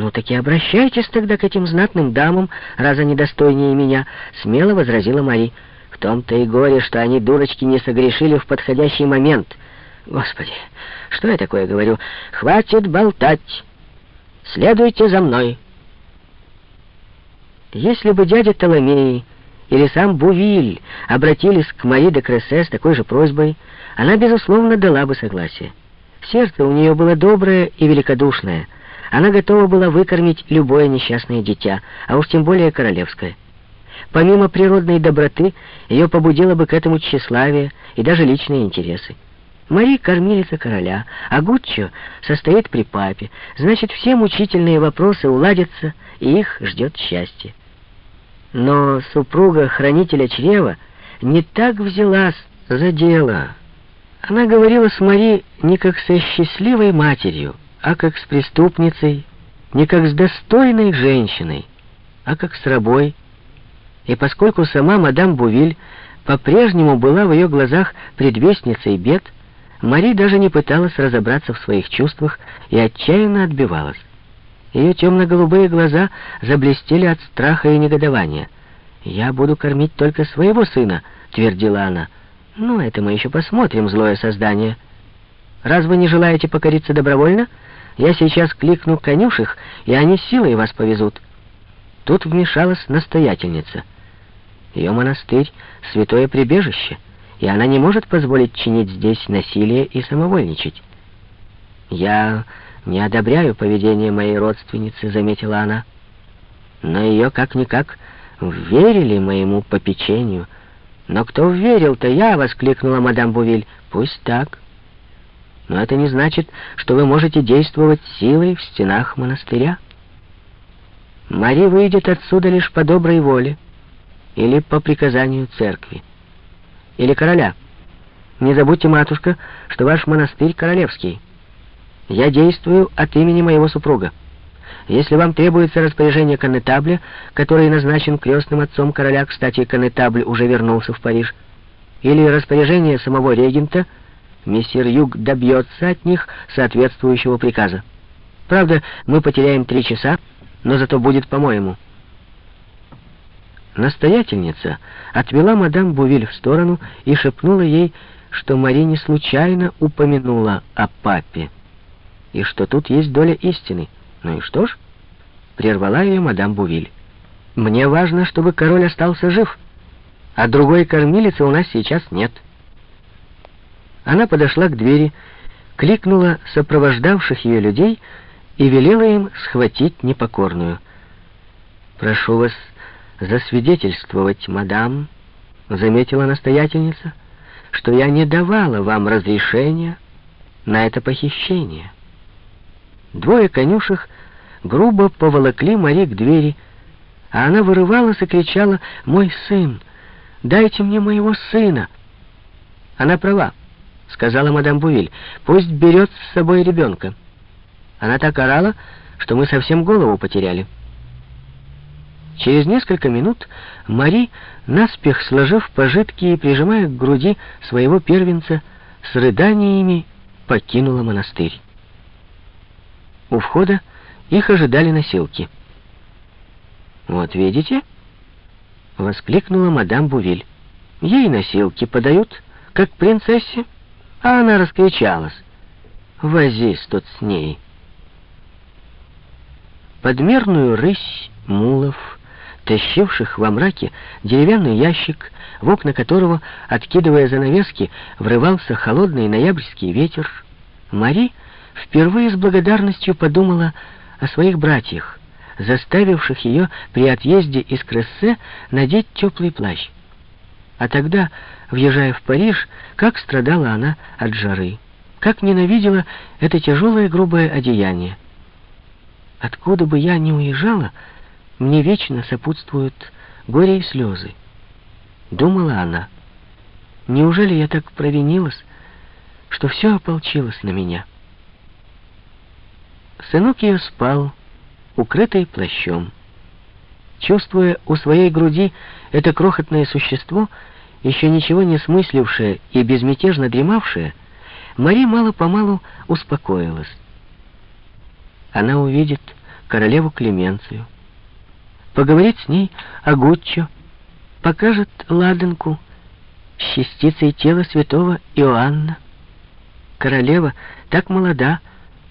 «Ну так и обращайтесь тогда к этим знатным дамам, раз они достойнее меня», — смело возразила Мари. «В том-то и горе, что они, дурочки, не согрешили в подходящий момент. Господи, что я такое говорю? Хватит болтать! Следуйте за мной!» Если бы дядя Толомей или сам Бувиль обратились к Мари де Крессе с такой же просьбой, она, безусловно, дала бы согласие. Сердце у нее было доброе и великодушное. Она готова была выкормить любое несчастное дитя, а уж тем более королевское. Помимо природной доброты, ее побудило бы к этому тщеславие и даже личные интересы. Мари — кормилица короля, а Гуччо состоит при папе. Значит, все мучительные вопросы уладятся, и их ждет счастье. Но супруга хранителя чрева не так взялась за дело. Она говорила с Мари не как со счастливой матерью, а как с преступницей, не как с достойной женщиной, а как с рабой. И поскольку сама мадам Бувиль по-прежнему была в ее глазах предвестницей бед, Мари даже не пыталась разобраться в своих чувствах и отчаянно отбивалась. Ее темно-голубые глаза заблестели от страха и негодования. «Я буду кормить только своего сына», — твердила она. «Ну, это мы еще посмотрим, злое создание. Раз вы не желаете покориться добровольно, я сейчас кликну конюшек, и они силой вас повезут». Тут вмешалась настоятельница. Ее монастырь — святое прибежище, и она не может позволить чинить здесь насилие и самовольничать. «Я не одобряю поведение моей родственницы», — заметила она. «Но ее как-никак верили моему попечению». «Но кто верил-то я?» — воскликнула мадам Бувиль. «Пусть так. Но это не значит, что вы можете действовать силой в стенах монастыря. Мари выйдет отсюда лишь по доброй воле или по приказанию церкви или короля. Не забудьте, матушка, что ваш монастырь королевский». Я действую от имени моего супруга. Если вам требуется распоряжение коннетабля, который назначен крестным отцом короля, кстати, коннетабль уже вернулся в Париж, или распоряжение самого регента, мессир Юг добьется от них соответствующего приказа. Правда, мы потеряем три часа, но зато будет по-моему. Настоятельница отвела мадам Бувиль в сторону и шепнула ей, что Мари не случайно упомянула о папе и что тут есть доля истины. Ну и что ж? Прервала ее мадам Бувиль. Мне важно, чтобы король остался жив, а другой кормилицы у нас сейчас нет. Она подошла к двери, кликнула сопровождавших ее людей и велела им схватить непокорную. «Прошу вас засвидетельствовать, мадам», — заметила настоятельница, «что я не давала вам разрешения на это похищение». Двое конюшек грубо поволокли Мари к двери, а она вырывалась и кричала «Мой сын! Дайте мне моего сына!» «Она права», — сказала мадам Бувиль, «пусть берет с собой ребенка». Она так орала, что мы совсем голову потеряли. Через несколько минут Мари, наспех сложив пожитки и прижимая к груди своего первенца, с рыданиями покинула монастырь. У входа их ожидали носилки. «Вот видите?» — воскликнула мадам Бувиль. «Ей носилки подают, как принцессе, а она раскричалась. Возись тут с ней». Подмерную рысь мулов, тащивших во мраке деревянный ящик, в окна которого, откидывая занавески, врывался холодный ноябрьский ветер, Мари — впервые с благодарностью подумала о своих братьях, заставивших ее при отъезде из Крессе надеть теплый плащ. А тогда, въезжая в Париж, как страдала она от жары, как ненавидела это тяжелое грубое одеяние. Откуда бы я ни уезжала, мне вечно сопутствуют горе и слезы. Думала она. Неужели я так провинилась, что все ополчилось на меня?» Сынок ее спал, укрытый плащом. Чувствуя у своей груди это крохотное существо, еще ничего не смыслившее и безмятежно дремавшее, Мари мало-помалу успокоилась. Она увидит, королеву Клеменцию. Поговорит с ней о Гуччо, покажет ладанку с частицей тела святого Иоанна. Королева так молода,